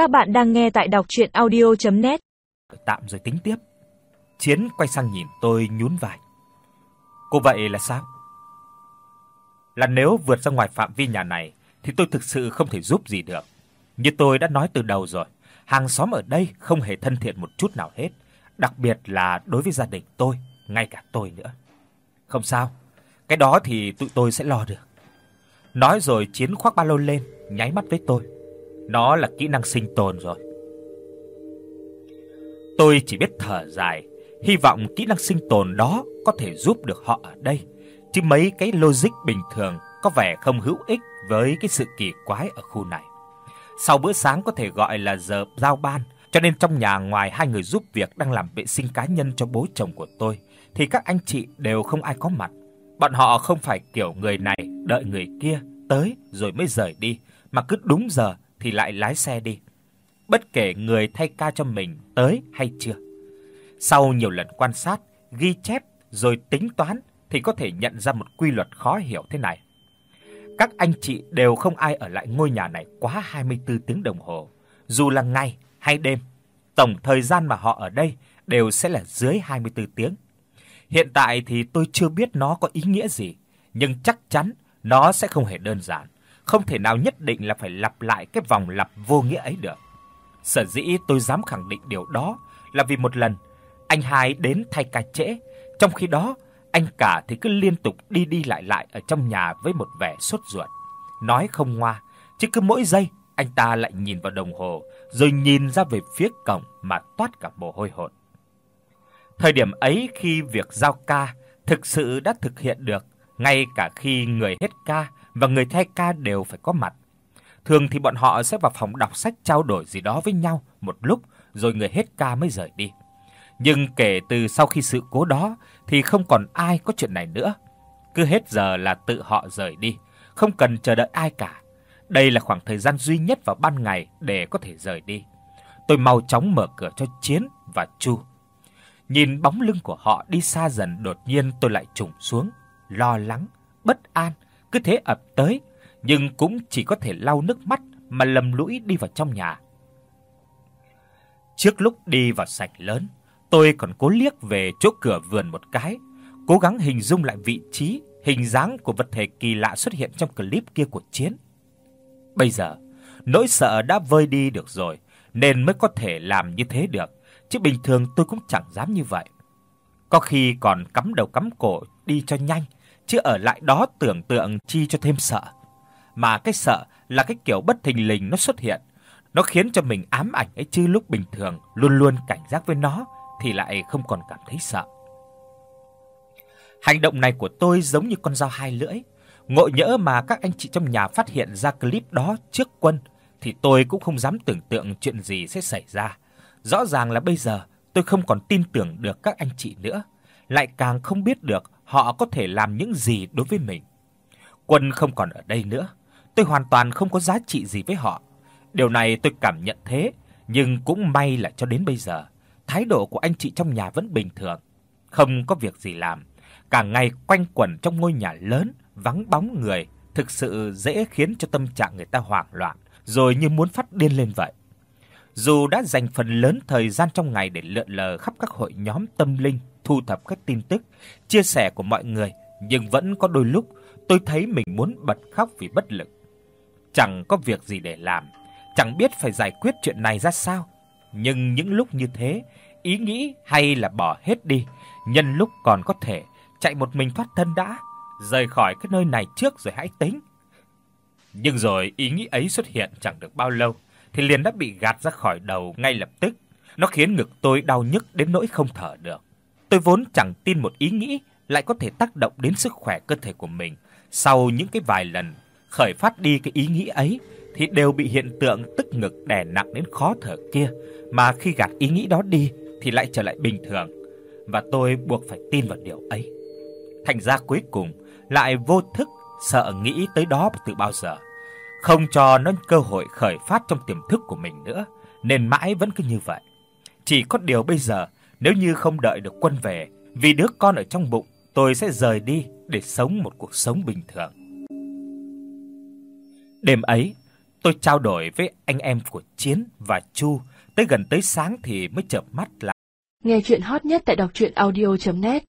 Các bạn đang nghe tại đọc audio net Tạm rồi tính tiếp. Chiến quay sang nhìn tôi nhún vai. Cô vậy là sao? Là nếu vượt ra ngoài phạm vi nhà này thì tôi thực sự không thể giúp gì được. Như tôi đã nói từ đầu rồi, hàng xóm ở đây không hề thân thiện một chút nào hết, đặc biệt là đối với gia đình tôi, ngay cả tôi nữa. Không sao, cái đó thì tụi tôi sẽ lo được. Nói rồi Chiến khoác ba lô lên, nháy mắt với tôi. Nó là kỹ năng sinh tồn rồi. Tôi chỉ biết thở dài, hy vọng kỹ năng sinh tồn đó có thể giúp được họ ở đây, chứ mấy cái logic bình thường có vẻ không hữu ích với cái sự kỳ quái ở khu này. Sau bữa sáng có thể gọi là giờ giao ban, cho nên trong nhà ngoài hai người giúp việc đang làm vệ sinh cá nhân cho bố chồng của tôi thì các anh chị đều không ai có mặt. Bọn họ không phải kiểu người này đợi người kia tới rồi mới rời đi, mà cứ đúng giờ thì lại lái xe đi. Bất kể người thay ca cho mình tới hay chưa. Sau nhiều lần quan sát, ghi chép rồi tính toán thì có thể nhận ra một quy luật khó hiểu thế này. Các anh chị đều không ai ở lại ngôi nhà này quá 24 tiếng đồng hồ, dù là ngày hay đêm. Tổng thời gian mà họ ở đây đều sẽ là dưới 24 tiếng. Hiện tại thì tôi chưa biết nó có ý nghĩa gì, nhưng chắc chắn nó sẽ không hề đơn giản, không thể nào nhất định là phải lặp lại cái vòng lặp vô nghĩa ấy được. Sở dĩ tôi dám khẳng định điều đó là vì một lần anh hai đến thay ca trễ, trong khi đó anh cả thì cứ liên tục đi đi lại lại ở trong nhà với một vẻ sốt ruột, nói không ngoa, chứ cứ mỗi giây anh ta lại nhìn vào đồng hồ, rồi nhìn ra về phía cổng mà toát cả mồ hôi hột. Thời điểm ấy khi việc giao ca thực sự đã thực hiện được, ngay cả khi người hết ca và người thay ca đều phải có mặt. Thường thì bọn họ sẽ vào phòng đọc sách trao đổi gì đó với nhau một lúc rồi người hết ca mới rời đi. Nhưng kể từ sau khi sự cố đó thì không còn ai có chuyện này nữa. Cứ hết giờ là tự họ rời đi, không cần chờ đợi ai cả. Đây là khoảng thời gian duy nhất vào ban ngày để có thể rời đi. Tôi mau chóng mở cửa cho Chiến và Chu. Nhìn bóng lưng của họ đi xa dần đột nhiên tôi lại trùng xuống, lo lắng, bất an cứ thế ập tới, nhưng cũng chỉ có thể lau nước mắt mà lầm lũi đi vào trong nhà. Trước lúc đi vào sảnh lớn, tôi còn cố liếc về chỗ cửa vườn một cái, cố gắng hình dung lại vị trí, hình dáng của vật thể kỳ lạ xuất hiện trong clip kia của Chiến. Bây giờ, nỗi sợ đã vơi đi được rồi, nên mới có thể làm như thế được, chứ bình thường tôi cũng chẳng dám như vậy. Có khi còn cắm đầu cắm cổ đi cho nhanh, chứ ở lại đó tưởng tượng chi cho thêm sợ. Mà cái sợ là cái kiểu bất thình lình nó xuất hiện, nó khiến cho mình ám ảnh ấy chứ lúc bình thường luôn luôn cảnh giác với nó thì lại không còn cảm thấy sợ. Hành động này của tôi giống như con dao hai lưỡi, ngộ nhỡ mà các anh chị trong nhà phát hiện ra clip đó trước Quân thì tôi cũng không dám tưởng tượng chuyện gì sẽ xảy ra. Rõ ràng là bây giờ tôi không còn tin tưởng được các anh chị nữa, lại càng không biết được họ có thể làm những gì đối với mình. Quân không còn ở đây nữa, tôi hoàn toàn không có giá trị gì với họ. Điều này tôi cảm nhận thế, nhưng cũng may là cho đến bây giờ, thái độ của anh chị trong nhà vẫn bình thường, không có việc gì làm, cả ngày quanh quẩn trong ngôi nhà lớn vắng bóng người, thực sự dễ khiến cho tâm trạng người ta hoảng loạn, rồi như muốn phát điên lên vậy. Dù đã dành phần lớn thời gian trong ngày để lượn lờ khắp các hội nhóm tâm linh, thu thập các tin tức, chia sẻ của mọi người, nhưng vẫn có đôi lúc tôi thấy mình muốn bật khóc vì bất lực. Chẳng có việc gì để làm, chẳng biết phải giải quyết chuyện này ra sao. Nhưng những lúc như thế, ý nghĩ hay là bỏ hết đi, nhân lúc còn có thể chạy một mình thoát thân đã, rời khỏi cái nơi này trước rồi hãy tính. Nhưng rồi ý nghĩ ấy xuất hiện chẳng được bao lâu thì liền đã bị gạt ra khỏi đầu ngay lập tức. Nó khiến ngực tôi đau nhức đến nỗi không thở được. Tôi vốn chẳng tin một ý nghĩ lại có thể tác động đến sức khỏe cơ thể của mình. Sau những cái vài lần khởi phát đi cái ý nghĩ ấy thì đều bị hiện tượng tức ngực đè nặng đến khó thở kia, mà khi gạt ý nghĩ đó đi thì lại trở lại bình thường, và tôi buộc phải tin vào điều ấy. Thành ra cuối cùng lại vô thức sợ nghĩ tới đó từ bao giờ, không cho nó cơ hội khởi phát trong tiềm thức của mình nữa, nên mãi vẫn cứ như vậy. Chỉ có điều bây giờ, nếu như không đợi được quân về, vì đứa con ở trong bụng, tôi sẽ rời đi để sống một cuộc sống bình thường. Đêm ấy, Tôi trao đổi với anh em của Chiến và Chu, tới gần tới sáng thì mới chợp mắt lại. Nghe truyện hot nhất tại doctruyenaudio.net